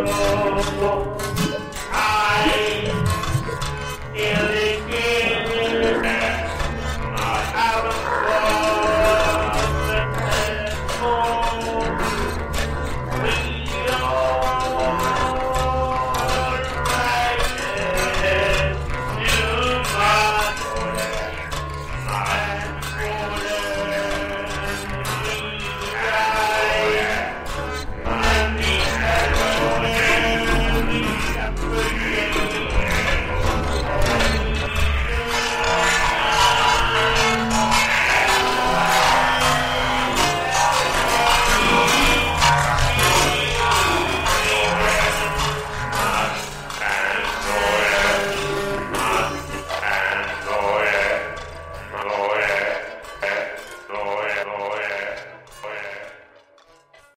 Oh.